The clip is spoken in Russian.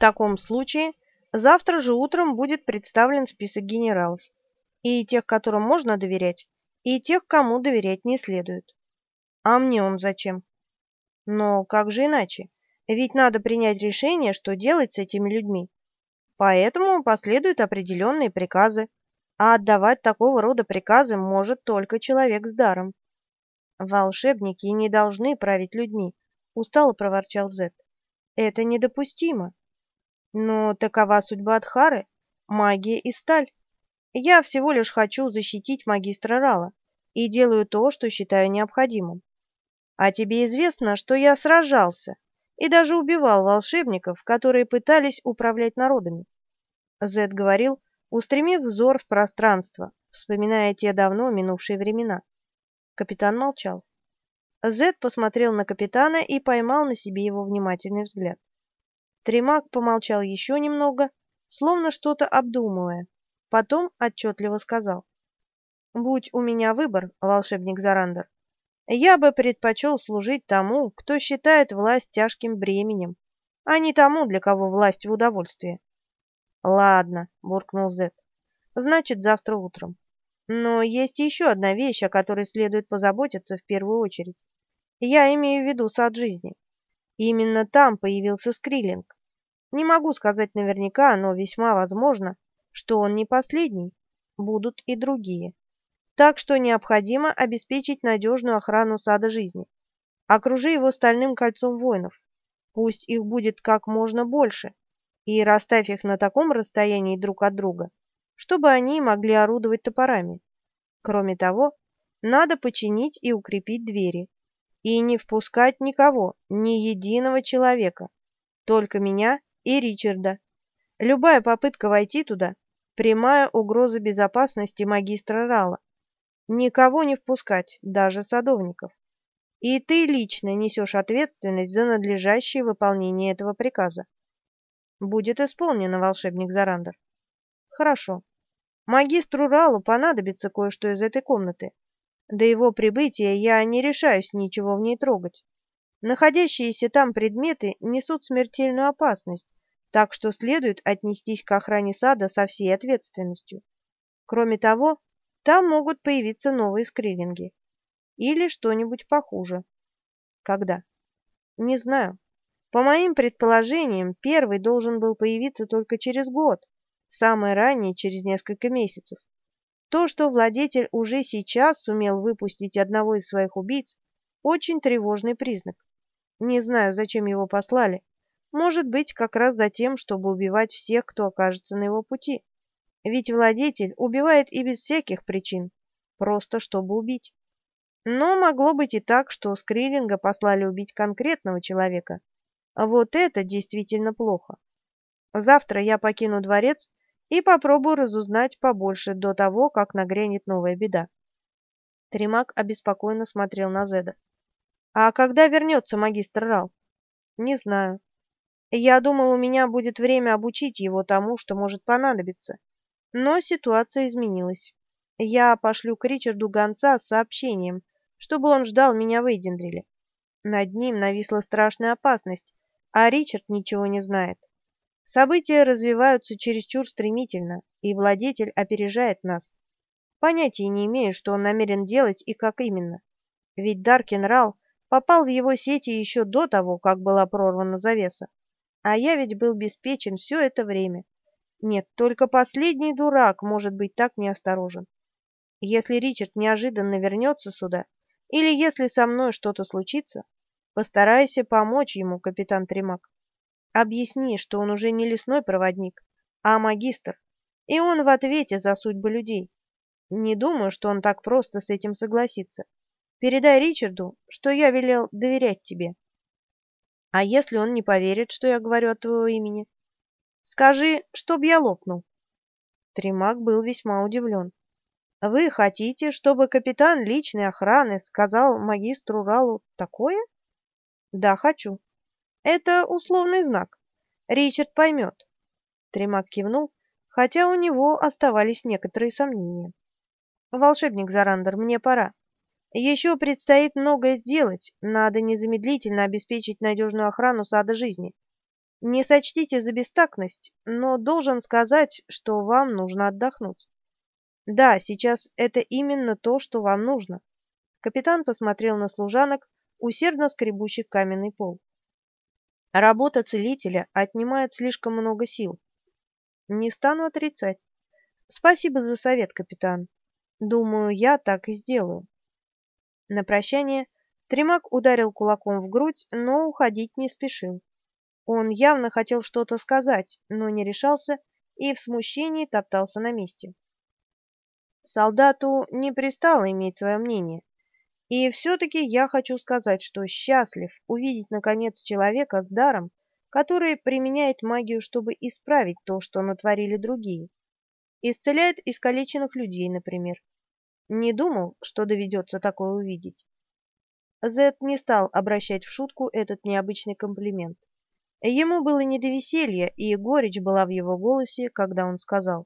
таком случае завтра же утром будет представлен список генералов. И тех, которым можно доверять, и тех, кому доверять не следует. А мне он зачем? Но как же иначе? Ведь надо принять решение, что делать с этими людьми. Поэтому последуют определенные приказы, а отдавать такого рода приказы может только человек с даром. Волшебники не должны править людьми, устало проворчал Зет. Это недопустимо. Но такова судьба Адхары, магия и сталь. Я всего лишь хочу защитить магистра Рала и делаю то, что считаю необходимым. А тебе известно, что я сражался и даже убивал волшебников, которые пытались управлять народами. Зед говорил, устремив взор в пространство, вспоминая те давно минувшие времена. Капитан молчал. Зед посмотрел на капитана и поймал на себе его внимательный взгляд. Тримак помолчал еще немного, словно что-то обдумывая. Потом отчетливо сказал. «Будь у меня выбор, волшебник Зарандер, я бы предпочел служить тому, кто считает власть тяжким бременем, а не тому, для кого власть в удовольствие. Ладно, буркнул Зет. Значит, завтра утром. Но есть еще одна вещь, о которой следует позаботиться в первую очередь. Я имею в виду сад жизни. Именно там появился Скриллинг. Не могу сказать наверняка, но весьма возможно, что он не последний, будут и другие. Так что необходимо обеспечить надежную охрану сада жизни. Окружи его стальным кольцом воинов. Пусть их будет как можно больше, и расставь их на таком расстоянии друг от друга, чтобы они могли орудовать топорами. Кроме того, надо починить и укрепить двери. И не впускать никого, ни единого человека, только меня и Ричарда. Любая попытка войти туда – прямая угроза безопасности магистра Рала. Никого не впускать, даже садовников. И ты лично несешь ответственность за надлежащее выполнение этого приказа. Будет исполнено, волшебник Зарандер. Хорошо. Магистру Ралу понадобится кое-что из этой комнаты. До его прибытия я не решаюсь ничего в ней трогать. Находящиеся там предметы несут смертельную опасность, так что следует отнестись к охране сада со всей ответственностью. Кроме того, там могут появиться новые скрининги. Или что-нибудь похуже. Когда? Не знаю. По моим предположениям, первый должен был появиться только через год, самое раннее через несколько месяцев. То, что владетель уже сейчас сумел выпустить одного из своих убийц, очень тревожный признак. Не знаю, зачем его послали. Может быть, как раз за тем, чтобы убивать всех, кто окажется на его пути. Ведь владетель убивает и без всяких причин, просто чтобы убить. Но могло быть и так, что Скриллинга послали убить конкретного человека. Вот это действительно плохо. Завтра я покину дворец и попробую разузнать побольше до того, как нагрянет новая беда. Тримак обеспокоенно смотрел на Зеда. «А когда вернется магистр Рал?» «Не знаю. Я думал, у меня будет время обучить его тому, что может понадобиться. Но ситуация изменилась. Я пошлю к Ричарду гонца с сообщением, чтобы он ждал меня в Эйдендриле. Над ним нависла страшная опасность, а Ричард ничего не знает. События развиваются чересчур стремительно, и владетель опережает нас. Понятия не имею, что он намерен делать и как именно. Ведь Даркин Рал попал в его сети еще до того, как была прорвана завеса. А я ведь был беспечен все это время. Нет, только последний дурак может быть так неосторожен. Если Ричард неожиданно вернется сюда, или если со мной что-то случится, постарайся помочь ему, капитан Тримак. Объясни, что он уже не лесной проводник, а магистр, и он в ответе за судьбы людей. Не думаю, что он так просто с этим согласится. Передай Ричарду, что я велел доверять тебе. А если он не поверит, что я говорю от твоего имени? Скажи, чтоб я лопнул. Тримак был весьма удивлен. Вы хотите, чтобы капитан личной охраны сказал магистру Ралу такое? Да, хочу. Это условный знак. Ричард поймет. Тримак кивнул, хотя у него оставались некоторые сомнения. Волшебник Зарандер, мне пора. Еще предстоит многое сделать. Надо незамедлительно обеспечить надежную охрану сада жизни. Не сочтите за бестактность, но должен сказать, что вам нужно отдохнуть. Да, сейчас это именно то, что вам нужно. Капитан посмотрел на служанок, усердно скребущих каменный пол. Работа целителя отнимает слишком много сил. Не стану отрицать. Спасибо за совет, капитан. Думаю, я так и сделаю. На прощание Тримак ударил кулаком в грудь, но уходить не спешил. Он явно хотел что-то сказать, но не решался и в смущении топтался на месте. Солдату не пристало иметь свое мнение. И все-таки я хочу сказать, что счастлив увидеть, наконец, человека с даром, который применяет магию, чтобы исправить то, что натворили другие. Исцеляет искалеченных людей, например. Не думал, что доведется такое увидеть. Зет не стал обращать в шутку этот необычный комплимент. Ему было не до веселья, и горечь была в его голосе, когда он сказал.